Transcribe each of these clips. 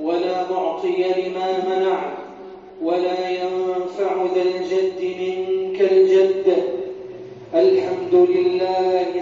ولا معطي لما منعت ولا ينفع ذا الجد منك الجد. الحمد لله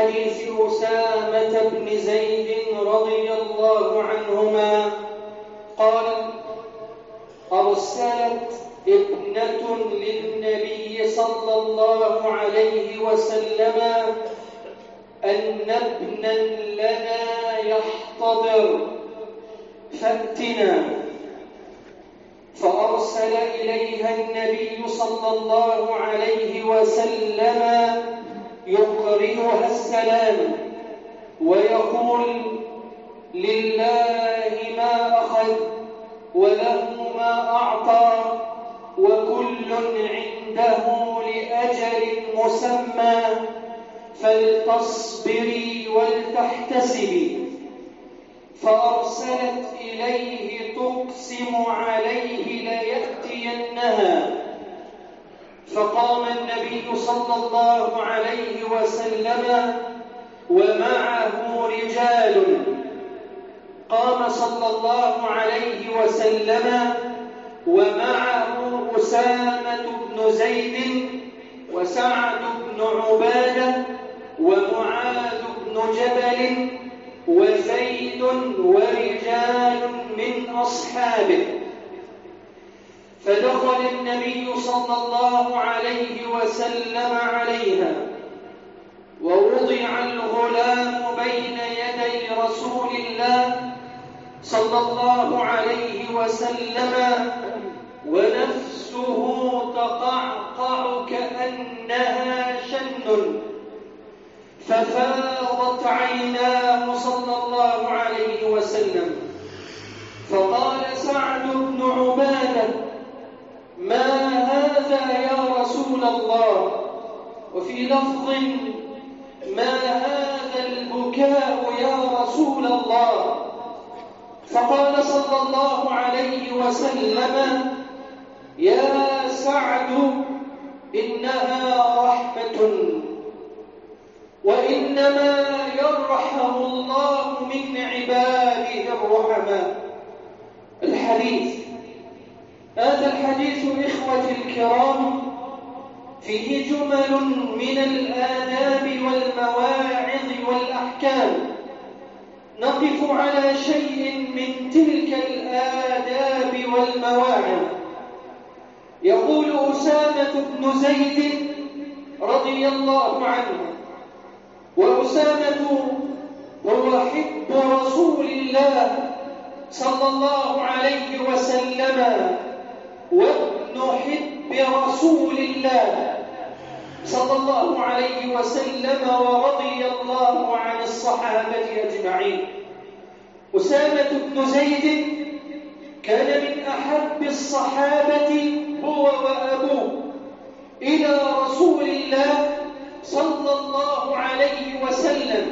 حديث أسامة بن زيد رضي الله عنهما قال أرسلت ابنة للنبي صلى الله عليه وسلم أن ابنا لنا يحتضر فأتنا. فأرسل إليها النبي صلى الله عليه وسلم يقرئها السلام ويقول لله ما أخذ وله ما أعطى وكل عنده لأجل مسمى فلتصبري ولتحتسبي فأرسلت إليه تقسم عليه ليأتينها فقام النبي صلى الله عليه وسلم ومعه رجال. قام صلى الله عليه وسلم ومعه أسامة بن زيد وسعد بن عبادة ومعاذ بن جبل وزيد ورجال من أصحابه. فدخل النبي صلى الله عليه وسلم عليها ووضع الغلام بين يدي رسول الله صلى الله عليه وسلم ونفسه تقعقع كأنها شن. ففاضت عيناه صلى الله عليه وسلم فقال سعد بن عبادة ما هذا يا رسول الله؟ وفي لفظ ما هذا البكاء يا رسول الله؟ فقال صلى الله عليه وسلم يا سعد إنها رحمة وإنما يرحم الله من عباده الرحماء الحديث هذا الحديث إخوتي الكرام فيه جمل من الآداب والمواعظ والأحكام. نقف على شيء من تلك الآداب والمواعظ. يقول أسامة بن زيد رضي الله عنه وأسامة هو حب رسول الله صلى الله عليه وسلم. وابن حب رسول الله صلى الله عليه وسلم ورضي الله عن الصحابة أجمعين. أسامة بن زيد كان من أحب الصحابة هو وأبوه إلى رسول الله صلى الله عليه وسلم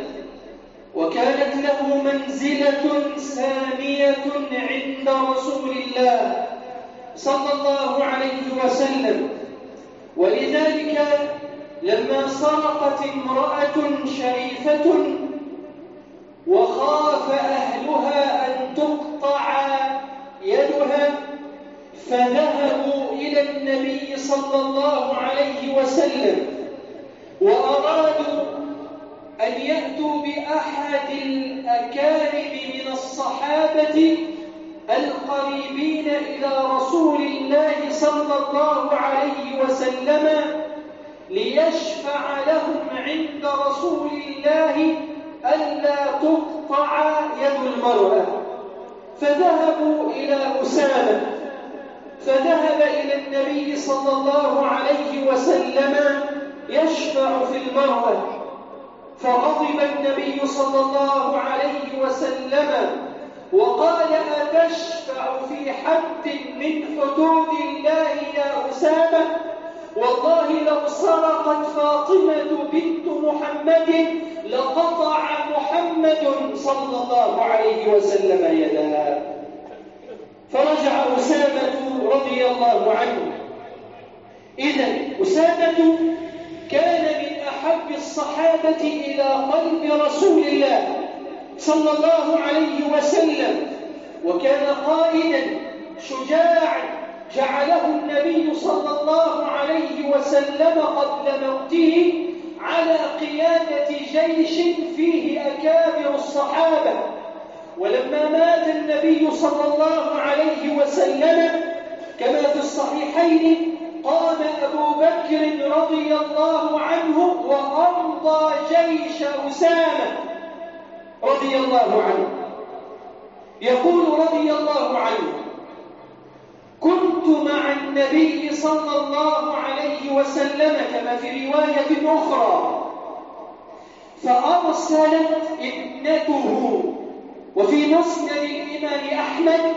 وكانت له منزلة سامية عند رسول الله. صلى الله عليه وسلم. ولذلك لما سرقت امرأة شريفة وخاف أهلها أن تقطع يدها فذهبوا إلى النبي صلى الله عليه وسلم وأرادوا أن يأتوا بأحد الأكارم من الصحابة القريبين إلى رسول الله صلى الله عليه وسلم ليشفع لهم عند رسول الله ألا تقطع يد المرأة. فذهبوا إلى أسامة. فذهب إلى النبي صلى الله عليه وسلم يشفع في المرأة. فغضب النبي صلى الله عليه وسلم وقال أتشفع في حد من حدود الله يا أسامة؟ والله لو سرقت فاطمة بنت محمد لقطع محمد صلى الله عليه وسلم يدها فرجع أسامة رضي الله عنه. إذا أسامة كان من أحب الصحابة إلى قلب رسول الله. صلى الله عليه وسلم وكان قائدا شجاعا جعله النبي صلى الله عليه وسلم قبل موته على قيادة جيش فيه أكابر الصحابة. ولما مات النبي صلى الله عليه وسلم كما في الصحيحين قام أبو بكر رضي الله عنه وأمضى جيش أسامة. رضي الله عنه. يقول رضي الله عنه كنت مع النبي صلى الله عليه وسلم كما في رواية أخرى فأرسلت ابنته وفي مسند الإمام أحمد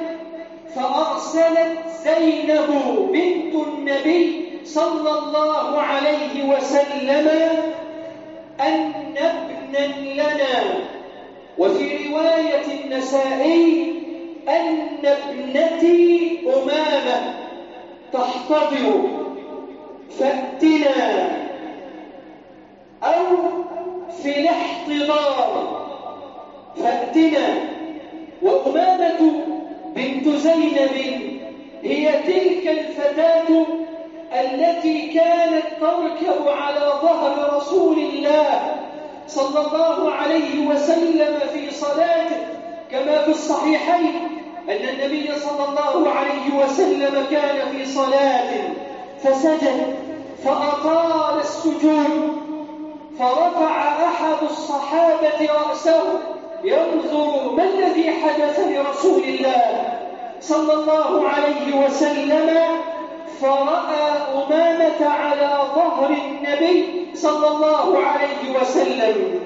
فأرسلت زينب بنت النبي صلى الله عليه وسلم أن ابنا لنا. وفي رواية النسائي أن ابنتي أمامة تحتضر فأتنا أو في الاحتضار فأتنا. وأمامة بنت زينب هي تلك الفتاة التي كانت تركب على ظهر رسول الله صلى الله عليه وسلم في صلاته كما في الصحيحين أن النبي صلى الله عليه وسلم كان في صلاة فسجد فأطال السجود فرفع أحد الصحابة رأسه ينظر ما الذي حدث لرسول الله صلى الله عليه وسلم؟ فرأى أمامة على ظهر النبي صلى الله عليه وسلم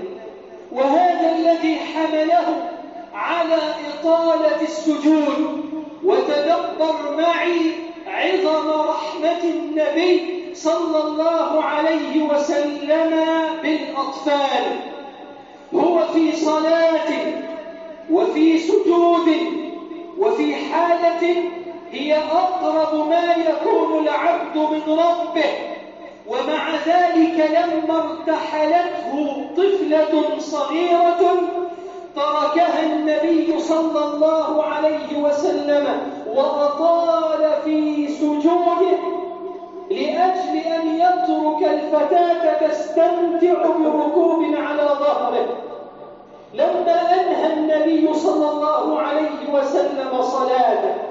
وهذا الذي حمله على إطالة السجود وتدبر معي عظم رحمة النبي صلى الله عليه وسلم بالأطفال هو في صلاة وفي سجود وفي حالة هي أقرب ما يكون العبد من ربه ومع ذلك لما ارتحلته طفلة صغيرة تركها النبي صلى الله عليه وسلم وأطال في سجوده لأجل أن يترك تستمتع بركوب على ظهره. لما أنهى النبي صلى الله عليه وسلم صلاته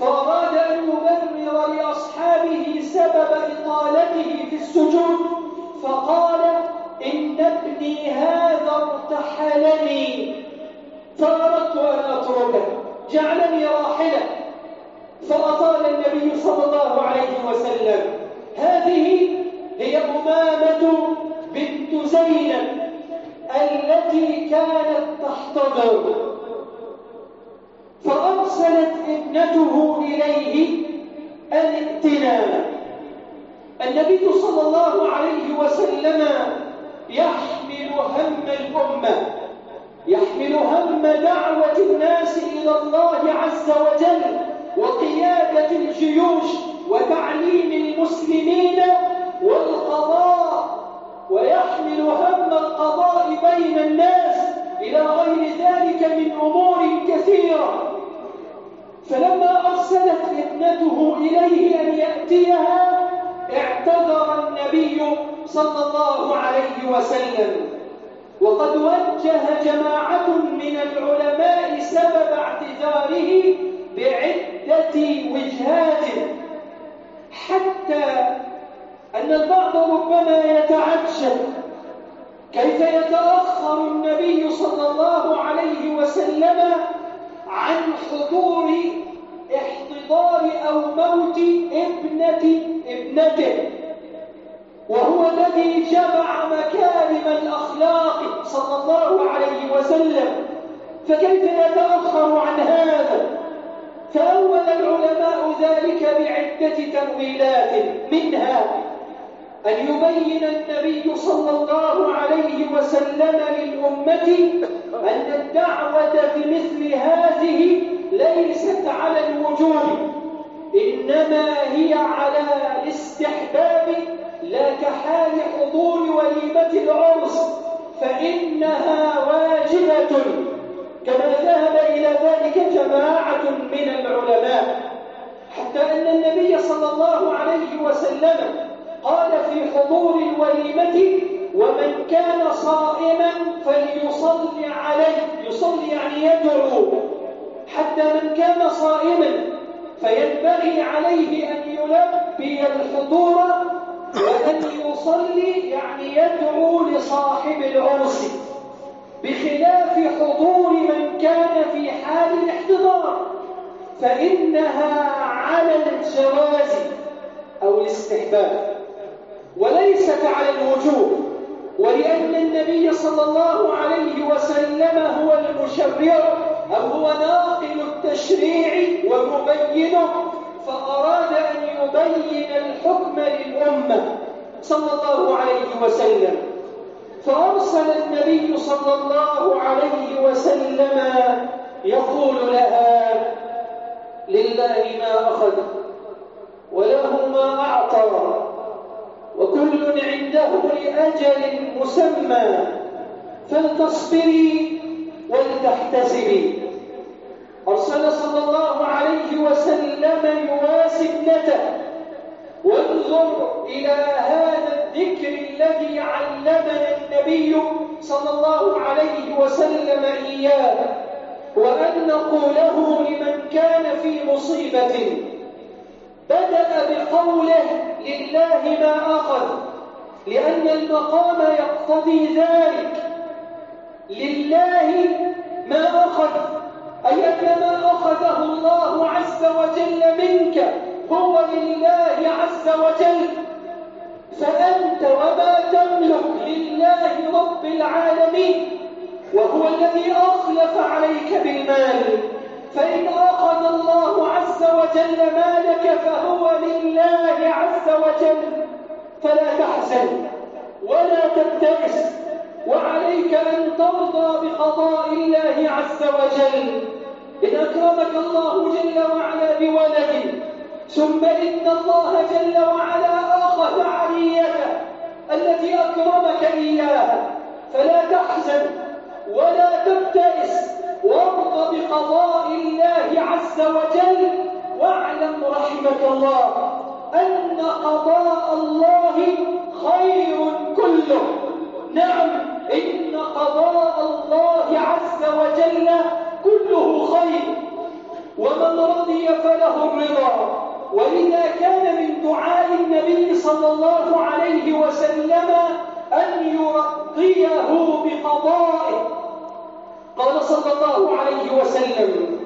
فأراد أن يبرر لأصحابه سبب إطالته في السجود فقال إن ابني هذا ارتحلني. فأردت أن أتركه جعلني راحلة. فأطال النبي صلى الله عليه وسلم هذه هي أمامة بنت زينب التي كانت تحتضر فأرسلت ابنته إليه الائتنا النبي صلى الله عليه وسلم يحمل هم الأمة يحمل هم دعوة الناس إلى الله عز وجل وقيادة الجيوش وتعليم المسلمين والقضاء ويحمل هم القضاء بين الناس إلى غير ذلك من أمور كثيرة. فلما أرسلت ابنته إليه أن يأتيها اعتذر النبي صلى الله عليه وسلم. وقد وجه جماعة من العلماء سبب اعتذاره بعدة وجهات. حتى أن البعض ربما يتعجب كيف يتأخر النبي صلى الله عليه وسلم عن حضور احتضار أو موت ابنة ابنته. وهو الذي جمع مكارم الأخلاق صلى الله عليه وسلم. فكيف يتأخر عن هذا؟ فأول العلماء ذلك بعدة تأويلات منها أن يبين النبي صلى الله عليه وسلم للأمة أن الدعوة في مثل هذه ليست على الوجوب إنما هي على الاستحباب لا كحال حضور وليمة العرس فإنها واجبة. كما ذهب إلى ذلك جماعة من العلماء حتى أن النبي صلى الله عليه وسلم قال في حضور الوليمة ومن كان صائما فليصلي عليه يصلي يعني يدعو. حتى من كان صائما فينبغي عليه أن يلبي الحضور وأن يصلي يعني يدعو لصاحب العرس. بخلاف حضور من كان في حال الاحتضار فإنها على الجواز أو الاستحباب وليست على الوجوب. ولأن النبي صلى الله عليه وسلم هو المشرع أو هو ناقل التشريع ومبينه فأراد أن يبين الحكم للأمة صلى الله عليه وسلم. فأرسل النبي صلى الله عليه وسلم يقول لها لله ما أخذ وله ما أعطى. وكل عنده لأجل مسمى فلتصبري ولتحتسبي. أرسل صلى الله عليه وسلم يواسي ابنته وانظر إلى هذا الذكر الذي علمنا النبي صلى الله عليه وسلم إياه وأن نقوله لمن كان في مصيبة. بدأ بقوله لله ما أخذ لأن المقام يقتضي ذلك. لله ما أخذ أي أن ما أخذه الله عز وجل منك هو لله عز وجل. فأنت وما تملك لله رب العالمين وهو الذي أخلف عليك بالمال. فإن أخذ الله عز وجل مالك فهو لله عز وجل. فلا تحزن ولا تبتئس وعليك أن ترضى بقضاء الله عز وجل. إن أكرمك الله جل وعلا بولد ثم إن الله جل وعلا أخذ عليك التي أكرمك إياها فلا تحزن ولا تبتئس وارض بقضاء الله عز وجل واعلم رحمك الله أن قضاء الله خير كله. نعم إن قضاء الله عز وجل كله خير. ومن رضي فله الرضا. ولذا كان من دعاء النبي صلى الله عليه وسلم أن يرضيه بقضائه. قال صلى الله عليه وسلم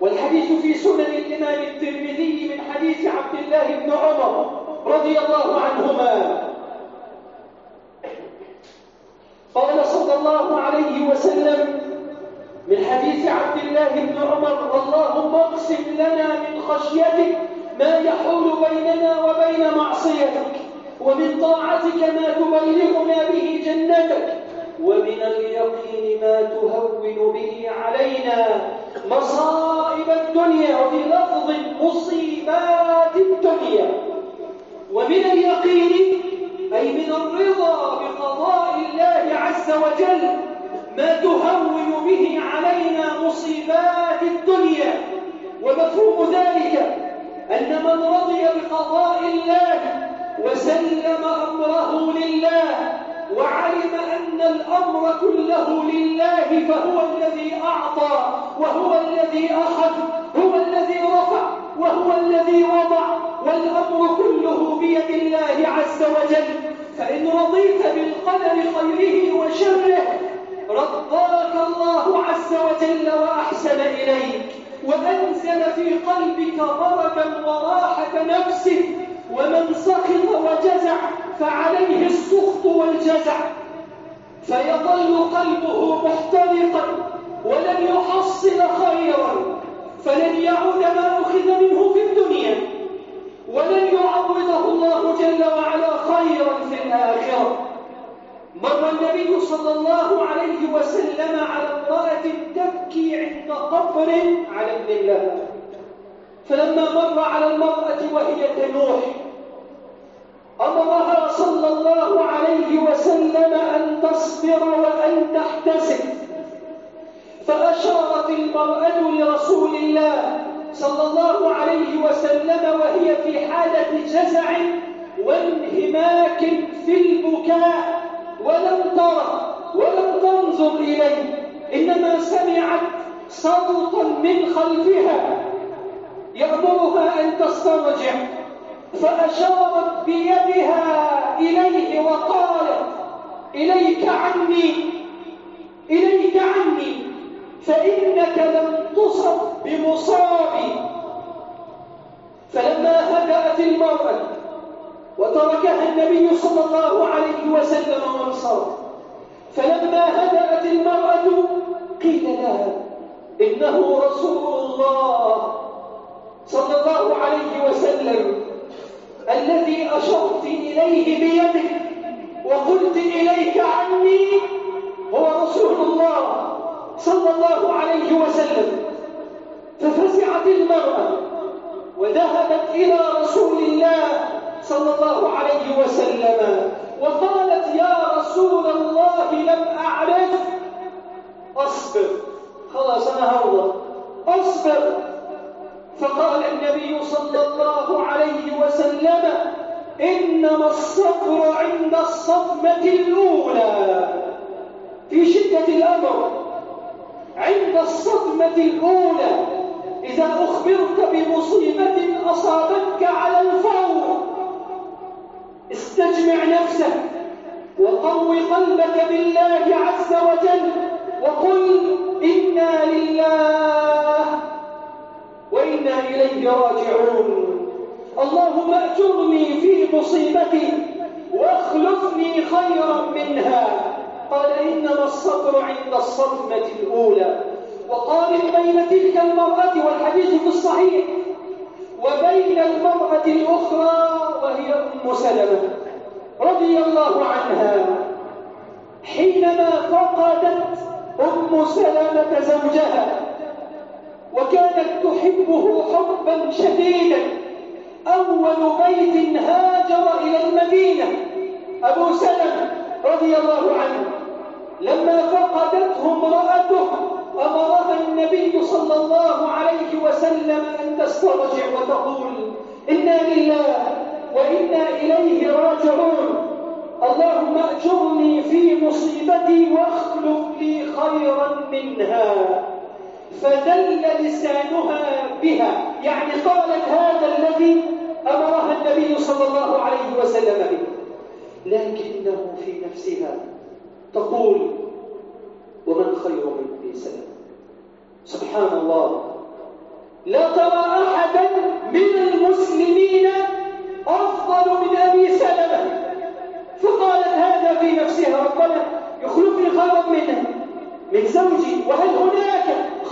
والحديث في سنن الإمام الترمذي من حديث عبد الله بن عمر رضي الله عنهما. قال صلى الله عليه وسلم من حديث عبد الله بن عمر اللهم اقسم لنا من خشيتك ما يحول بيننا وبين معصيتك ومن طاعتك ما تبلغنا به جنتك ومن اليقين ما تهون به علينا مصائب الدنيا وفي لفظ مصيبات الدنيا. ومن اليقين أي من الرضا بقضاء الله عز وجل ما تهون به علينا مصيبات الدنيا. ومفهوم ذلك أن من رضي بقضاء الله وسلم أمره لله وعلم أن الأمر كله لله فهو الذي أعطى وهو الذي أخذ هو الذي رفع وهو الذي وضع والأمر كله بيد الله عز وجل. فإن رضيت بالقدر خيره وشره رضاك الله عز وجل وأحسن إليك. وأنزل في قلبك بركا وراحة نفسك ومن سخط وجزع فعليه السخط والجزع. فيظل قلبه محترقا ولن يحصل خيرا. فلن يعود ما أخذ منه في الدنيا. ولن يعوضه الله جل وعلا خيرا في الآخرة. مر النبي صلى الله عليه وسلم على امرأة تبكي عند قبر على ابن الله. فلما مر على المرأة وهي تنوح أمرها صلى الله عليه وسلم أن تصبر وأن تحتسب. فأشارت المرأة لرسول الله صلى الله عليه وسلم وهي في حالة جزع وانهماك في البكاء. ولم ترى ولم تنظر إليه إنما سمعت صوتا من خلفها يأمرها أن تسترجع. فأشارت بيدها إليه وقالت إليك عني إليك عني فإنك لم تصب بمصابي. فلما هدأت المرأة وتركها النبي صلى الله عليه وسلم وانصرف. فلما هدأت المرأة قيل لها إنه رسول الله صلى الله عليه وسلم الذي أشرت إليه بيدك وقلت إليك عني هو رسول الله صلى الله عليه وسلم. ففزعت المرأة وذهبت إلى رسول الله صلى الله عليه وسلم وقالت يا رسول الله لم أعرف أصبر. خلاص أنا هرضى. أصبر. فقال النبي صلى الله عليه وسلم إنما الصبر عند الصدمة الأولى. في شدة الأمر عند الصدمة الأولى إذا أخبرت بمصيبة أصابتك على الفور استجمع نفسك وقو قلبك بالله عز وجل وقل إنا لله وإنا إليه راجعون. اللهم أجرني في مصيبتي واخلفني خيرا منها. قال إنما الصبر عند الصدمة الأولى. وقارن بين تلك المرأة والحديث في الصحيح وبين المرأة الأخرى وهي أم سلمة رضي الله عنها. حينما فقدت أم سلمة زوجها وكانت تحبه حبا شديدا. أول بيت هاجر إلى المدينة. أبو سلمة رضي الله عنه لما فقدته امرأته أمرها النبي صلى الله عليه وسلم أن تسترجع وتقول إنا لله وإنا إليه راجعون. اللهم أجرني في مصيبتي واخلق لي خيرا منها. فدل لسانها بها. يعني قالت هذا الذي أمرها النبي صلى الله عليه وسلم به. لكنه في نفسها تقول ومن خير من أبي سلمة سبحان الله. لا ترى أحدا من المسلمين أفضل من أبي سلمة. فقالت هذا في نفسها ربنا يخلقني خيرا منه من زوجي وهل هناك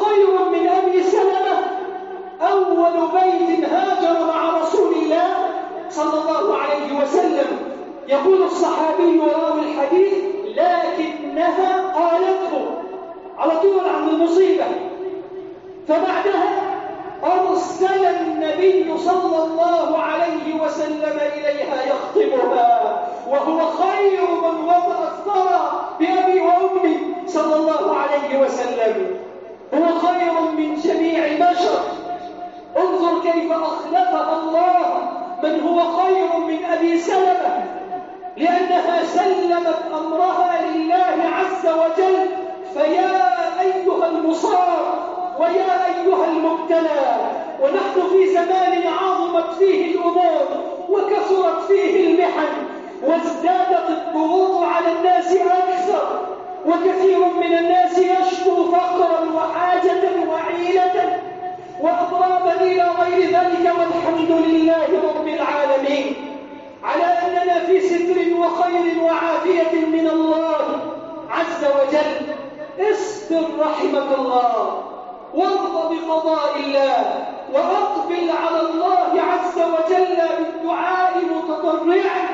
خير من أبي سلمة. أول بيت هاجر مع رسول الله صلى الله عليه وسلم. يقول الصحابي وراوي الحديث لكنها قالته. على طول عن المصيبة. فبعدها أرسل النبي صلى الله عليه وسلم إليها يخطبها. وهو خير من وضع الثرى بأبي وأمي صلى الله عليه وسلم. هو خير من جميع البشر انظر كيف أخلفها الله من هو خير من أبي سلمة لأنها سلمت أمرها لله عز وجل. فيا أيها المصاب ويا أيها المبتلى ونحن في زمان عظمت فيه الأمور وكثرت فيه المحن وازدادت الضغوط على الناس أكثر. وكثير من الناس يشكو فقرا وحاجة وعيلة وأضرابا إلى غير ذلك والحمد لله رب العالمين. على أننا في ستر وخير وعافية من الله عز وجل. اصبر رحمك الله وارض بقضاء الله وأقبل على الله عز وجل بالدعاء متضرعا.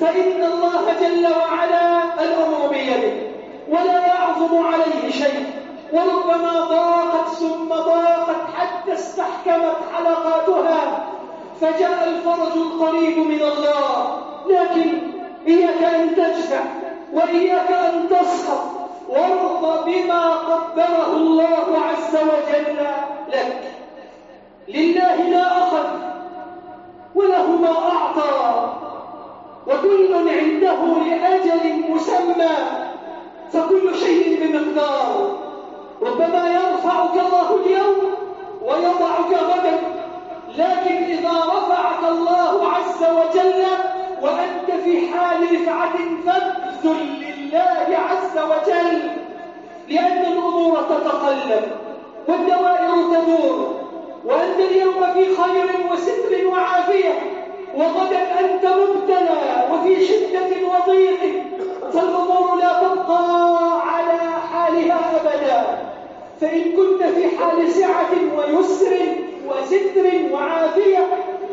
فإن الله جل وعلا الأمر بيده. ولا يعظم عليه شيء. وربما ضاقت ثم ضاقت حتى استحكمت حلقاتها. فجاء الفرج القريب من الله. لكن إياك أن تجزع وإياك أن تسخط. وارض بما قدره الله عز وجل لك. لله ما أخذ وله ما أعطى. وكل عنده لأجل مسمى. فكل شيء بمقدار. ربما يرفعك الله اليوم ويضعك غدا لكن إذا رفعك الله عز وجل وأنت في حال رفعة فابذل لله عز وجل لأن الأمور تتقلب والدوائر تدور وأنت اليوم في خير وستر وعافية وغدا أنت مبتلى وفي شدة وضيق فالأمور على حالها أبدا فإن كنت في حال سعة ويسر وستر وعافية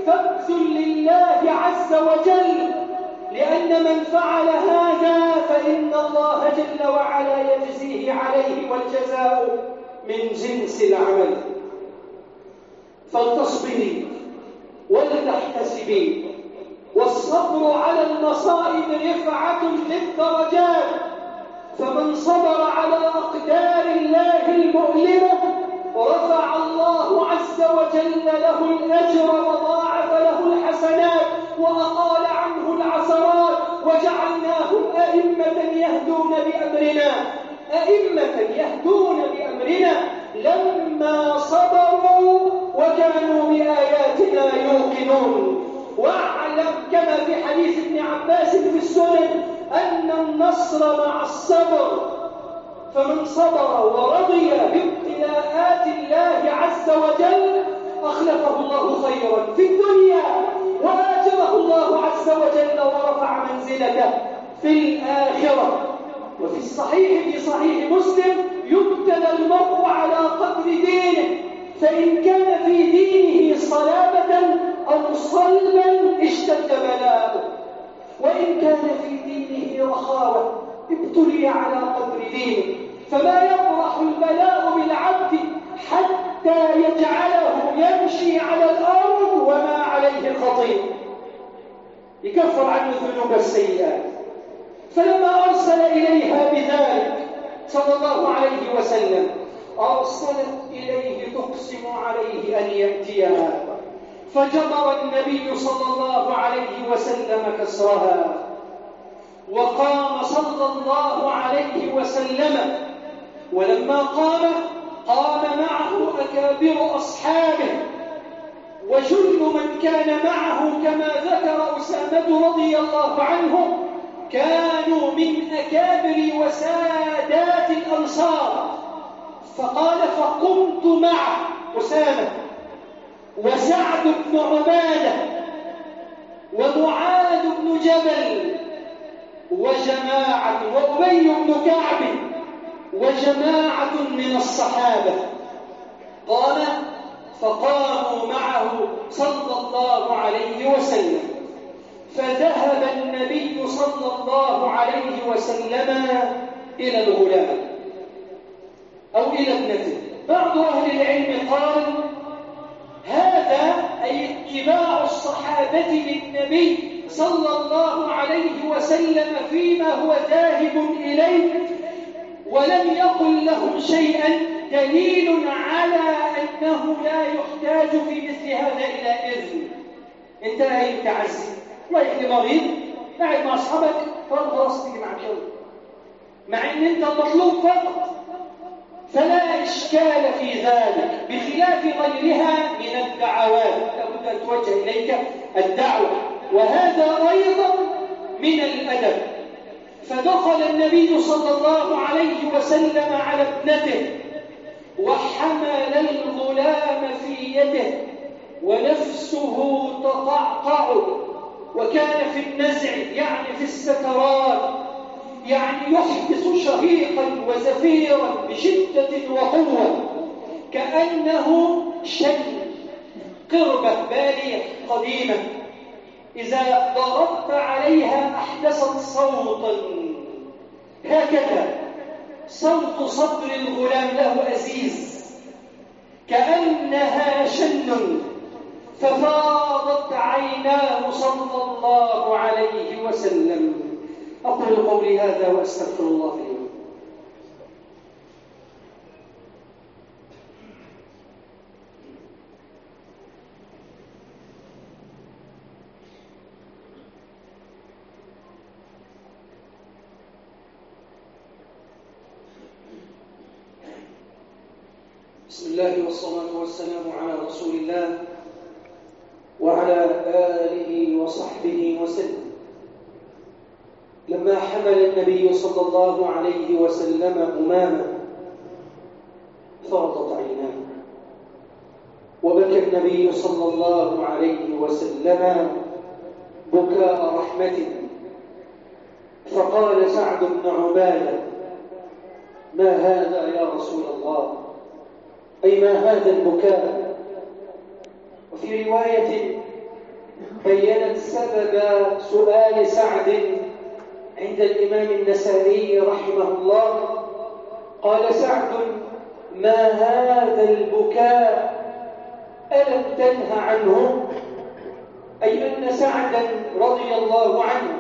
فابذل لله عز وجل. لأن من فعل هذا فإن الله جل وعلا يجزيه عليه والجزاء من جنس العمل. فلتصبري ولتحتسبي والصبر على المصائب رفعة للدرجات فمن صبر على أقدار الله المؤلمة رفع الله عز وجل له الأجر وضاعف له الحسنات وأقال عنه العثرات وجعلناهم أئمة يهدون بأمرنا. أئمة يهدون بأمرنا. لما صبروا وكانوا بآياتنا يوقنون. واعلم كما في حديث ابن عباس في السنن أن النصر مع الصبر فمن صبر ورضي بابتلاءات الله عز وجل أخلفه الله خيرا في الدنيا وآجره الله عز وجل ورفع منزلته في الآخرة. وفي الصحيح في صحيح مسلم يبتلى المرء على قدر دينه فإن كان في دينه صلابة أو صلبا اشتد بلاؤه. وإن كان في دينه رخاوة ابتلي على قدر دينه. فما يفرح البلاء بالعبد حتى يجعله يمشي على الأرض وما عليه خطيئ يكفر عنه ذنوب السيئات. فلما أرسل إليها بذلك صلى الله عليه وسلم أرسلت إليه تقسم عليه أن يأتيها. فجبر النبي صلى الله عليه وسلم كسرها. وقام صلى الله عليه وسلم. ولما قام قام معه أكابر أصحابه. وجل من كان معه كما ذكر أسامة رضي الله عنه كانوا من أكابر وسادات الأنصار. فقال فقمت مع أسامة. وسعد بن عبادة ومعاذ بن جبل وجماعة وأبي بن كعب وجماعة من الصحابة. قال فقاموا معه صلى الله عليه وسلم. فذهب النبي صلى الله عليه وسلم إلى الغلام أو إلى ابنته. بعض أهل العلم قال هذا أي اتباع الصحابة للنبي صلى الله عليه وسلم فيما هو ذاهب إليه ولم يقل لهم شيئا دليل على أنه لا يحتاج في مثل هذا إلى إذن. انتهى التعزي رايح لمريض قاعد مع أصحابك فرض تيجي معك يلا مع إن أنت المطلوب فقط. فلا إشكال في ذلك بخلاف غيرها من الدعوات. لابد أن توجه إليك الدعوة. وهذا أيضا من الأدب. فدخل النبي صلى الله عليه وسلم على ابنته وحمل الغلام في يده ونفسه تقعقع. وكان في النزع يعني في السكرات يعني يحدث شهيقا وزفيرا بشدة وقوة كأنه شن قربة بالية قديمة. إذا ضربت عليها أحدثت صوتا. هكذا صوت صدر الغلام له أزيز كأنها شن. ففاضت عيناه صلى الله عليه وسلم. أقول قولي هذا وأستغفر الله لي بسم الله والصلاة والسلام على رسول الله وعلى آله وصحبه وسلم. حمل النبي صلى الله عليه وسلم أمامه فرضت عيناه. وبكى النبي صلى الله عليه وسلم بكاء رحمة. فقال سعد بن عبادة ما هذا يا رسول الله؟ أي ما هذا البكاء؟ وفي رواية بينت سبب سؤال سعد عند الإمام النسائي رحمه الله قال سعد ما هذا البكاء؟ ألم تنه عنه أي أن سعدا رضي الله عنه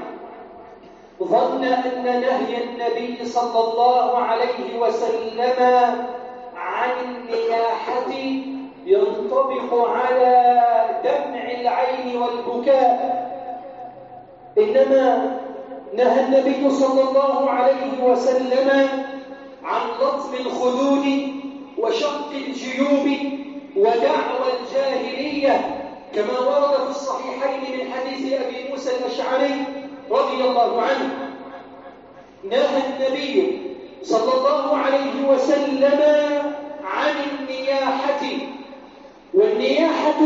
ظن أن نهي النبي صلى الله عليه وسلم عن النياحة ينطبق على دمع العين والبكاء إنما نهى النبي صلى الله عليه وسلم عن لطم الخدود وشق الجيوب ودعوى الجاهلية كما ورد في الصحيحين من حديث أبي موسى الأشعري رضي الله عنه. نهى النبي صلى الله عليه وسلم عن النياحة والنياحة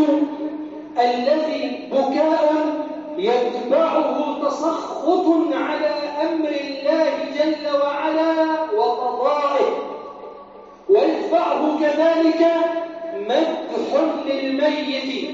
الذي بكاء يتبعه تسخط على أمر الله جل وعلا وقضائه. ويتبعه كذلك مدح للميت.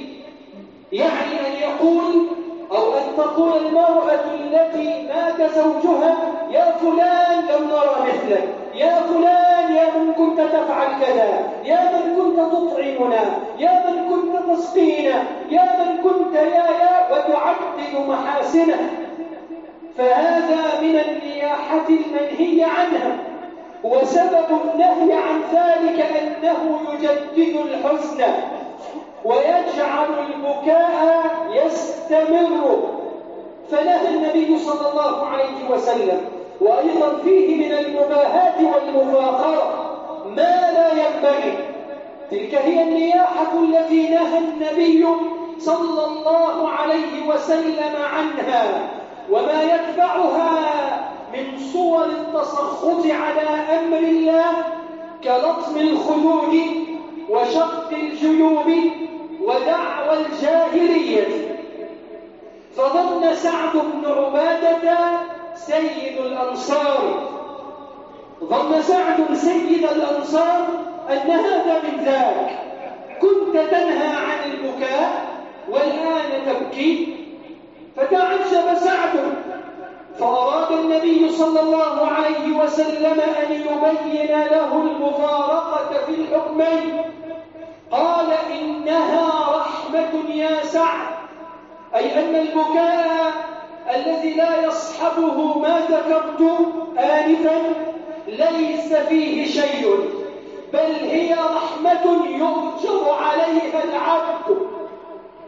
يعني أن يقول أو أن تقول المرأة التي مات زوجها يا فلان لم نرى مثلك. يا فلان يا من كنت تفعل كذا يا من كنت تطعمنا يا من كنت تسقينا يا من كنت يا يا وتعدد محاسنه. فهذا من النياحة المنهي عنها وسبب النهي عن ذلك أنه يجدد الحزن ويجعل البكاء يستمر. فنهى النبي صلى الله عليه وسلم وسلم وأيضا فيه من المباهاة والمفاخرة ما لا ينبغي. تلك هي النياحة التي نهى النبي صلى الله عليه وسلم عنها وما يتبعها من صور التسخط على أمر الله كلطم الخدود وشق الجيوب ودعوى الجاهلية. فظن سعد بن عبادة سيد الأنصار. ظن سعد سيد الأنصار أن هذا من ذاك. كنت تنهى عن البكاء والآن تبكي. فتعجب سعد. فأراد النبي صلى الله عليه وسلم أن يبين له المفارقة في الحكمين. قال إنها رحمة يا سعد. أي أن البكاء الذي لا يصحبه ما ذكرت آنفا ليس فيه شيء بل هي رحمة يؤجر عليها العبد.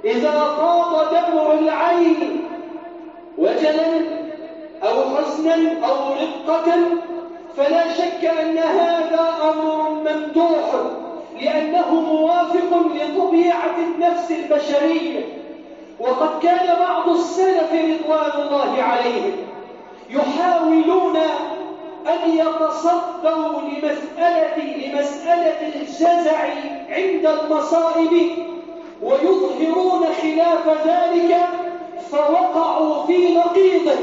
إذا طاب دمع العين وجلا أو حزنا أو رقة فلا شك أن هذا أمر ممدوح لأنه موافق لطبيعة النفس البشرية. وقد كان بعض السلف رضوان الله عليهم يحاولون أن يتصدوا لمسألة, لمسألة الجزع عند المصائب ويظهرون خلاف ذلك فوقعوا في نقيضه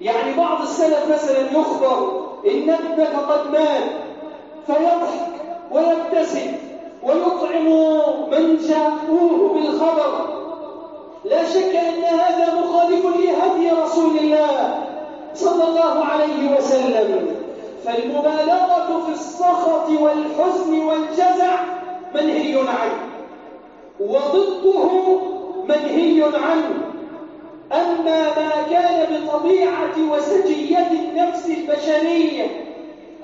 يعني بعض السلف مثلا يخبر إن ابنك قد مات فيضحك ويبتسم. ويطعم من جاءوه بالخبر. لا شك أن هذا مخالف لهدي رسول الله صلى الله عليه وسلم. فالمبالغة في السخط والحزن والجزع منهي عنه وضده منهي عنه. أما ما كان بطبيعة وسجية النفس البشرية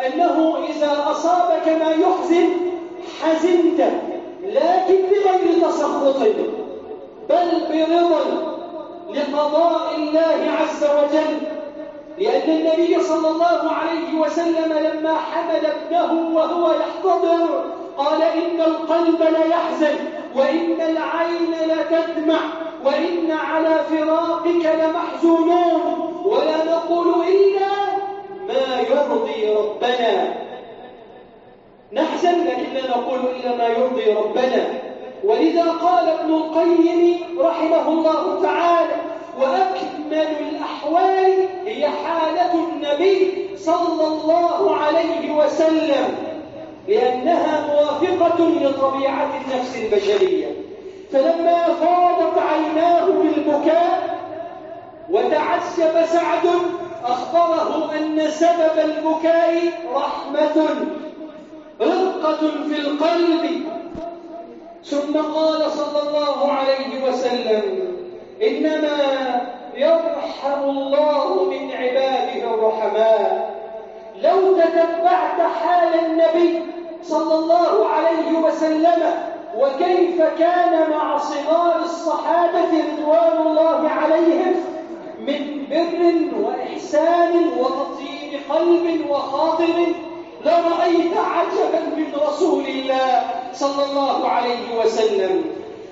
أنه إذا أصابك ما يحزن حزنت لكن بغير تسخط. بل برضا لقضاء الله عز وجل لأن النبي صلى الله عليه وسلم لما حمل ابنه وهو يحتضر قال إن القلب ليحزن وإن العين لتدمع وإن على فراقك لمحزونون. ولا نقول إلا ما يرضي ربنا. نحزن لكن لا نقول إلا ما يرضي ربنا. ولذا قال ابن القيم رحمه الله تعالى وأكمل الأحوال هي حالة النبي صلى الله عليه وسلم لأنها موافقة لطبيعة النفس البشرية. فلما فاضت عيناه بالبكاء وتعسب سعد أخبره أن سبب البكاء رحمة. رقة في القلب. ثم قال صلى الله عليه وسلم إنما يرحم الله من عباده الرحماء. لو تتبعت حال النبي صلى الله عليه وسلم وكيف كان مع صغار الصحابة رضوان الله عليهم؟ من بر وإحسان وتطيب قلب وخاطر. لرأيت عجبا من رسول الله صلى الله عليه وسلم.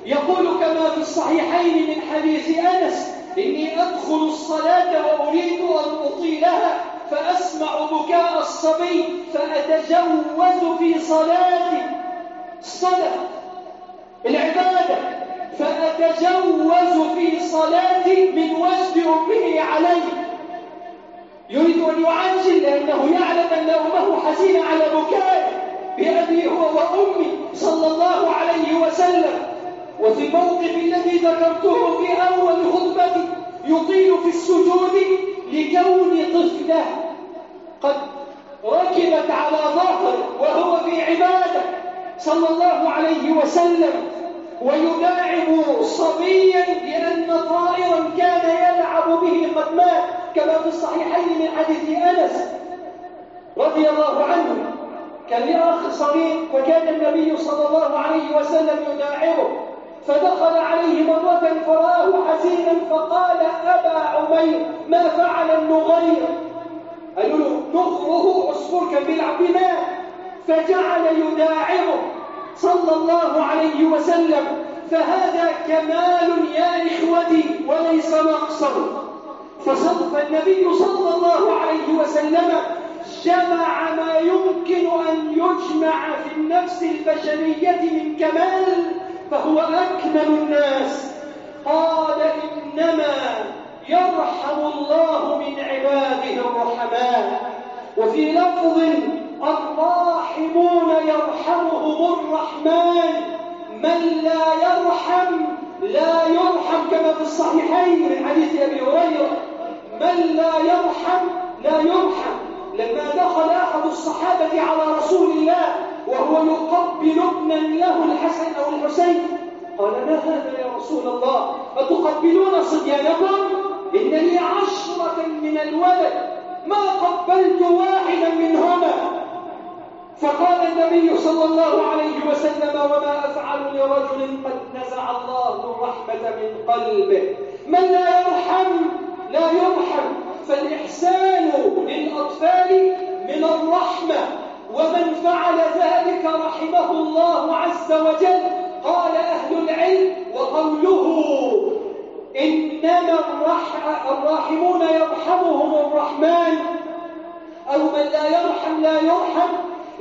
يقول كما في الصحيحين من حديث أنس إني أدخل الصلاة وأريد أن أطيلها فأسمع بكاء الصبي فأتجوز في صلاتي. الصلاة العبادة فأتجوز في صلاتي من وجد أمه علي. يريد أن يعجل لأنه يعلم أن أمه حزينة على بكائه بأبي هو وأمي صلى الله عليه وسلم. وفي الموقف الذي ذكرته في أول خطبتي يطيل في السجود لكون طفلة. قد ركبت على ظهر وهو في عبادة صلى الله عليه وسلم. ويداعب صبيا لأن طائرا كان يلعب به قد مات. كما في الصحيحين من حديث أنس رضي الله عنه كان له أخ صغير وكان النبي صلى الله عليه وسلم يداعبه فدخل عليه مرة فرآه حزينا فقال أبا عمير ما فعل النغير؟ قالوا له نغره عصفور كان فجعل يداعبه صلى الله عليه وسلم فهذا كمال يا إخوتي وليس نقصا فصدق النبي صلى الله عليه وسلم جمع ما يمكن أن يجمع في النفس البشرية من كمال فهو أكمل الناس. قال إنما يرحم الله من عباده الرحماء وفي لفظ الراحمون يرحمهم الرحمن من لا يرحم لا يرحم كما في الصحيحين من حديث أبي هريرة. من لا يرحم لا يرحم. لما دخل أحد الصحابة على رسول الله وهو يقبل ابنا له الحسن أو الحسين قال ما هذا يا رسول الله؟ أتقبلون صبيانكم؟ إن لي عشرة من الولد ما قبلت واحدا منهما. فقال النبي صلى الله عليه وسلم وما أفعل لرجل قد نزع الله الرحمة من قلبه؟ من لا يرحم لا يرحم فالإحسان للأطفال من الرحمة. ومن فعل ذلك رحمه الله عز وجل قال أهل العلم وقوله إنما الراحمون يرحمهم الرحمن. أو من لا يرحم لا يرحم.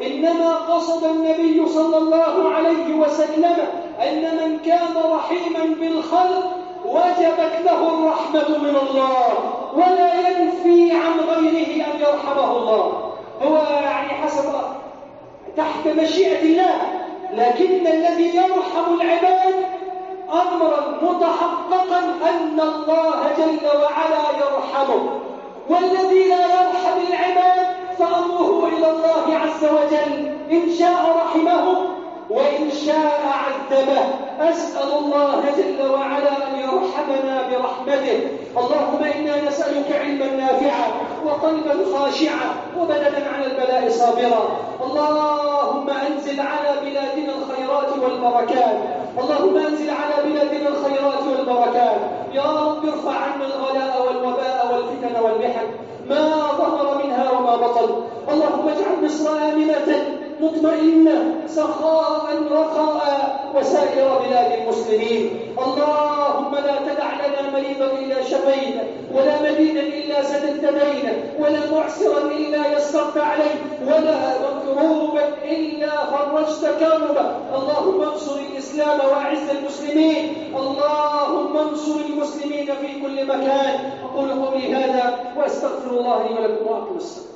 إنما قصد النبي صلى الله عليه وسلم أن من كان رحيما بالخلق وجبت له الرحمة من الله ولا ينفي عن غيره أن يرحمه الله. هو يعني حسب تحت مشيئة الله لكن الذي يرحم العباد أمرا متحققا أن الله جل وعلا يرحمه. والذي لا يرحم العباد فأمره إلى الله عز وجل إن شاء رحمه. وإن شاء عذبه. أسأل الله جل وعلا أن يرحمنا برحمته. اللهم إنا نسألك علما نافعا وقلبا خاشعا وبدنا على البلاء صابرا. اللهم أنزل على بلادنا الخيرات والبركات. اللهم أنزل على بلادنا الخيرات والبركات. يا رب ارفع عنا الغلاء والوباء والفتن والمحن. ما ظهر منها وما بطن. اللهم اجعل مصر آمنة مطمئنة سخاء رخاء وسائر بلاد المسلمين. اللهم لا تدع لنا مريضا إلا شفينا ولا مدينا إلا سددت دينا ولا معسرا إلا يسرت عليه ولا مكروبا إلا فرجت كربا. اللهم انصر الإسلام وأعز المسلمين. اللهم انصر المسلمين في كل مكان. أقول قولي هذا وأستغفر الله لي ولكم وأقول السلام.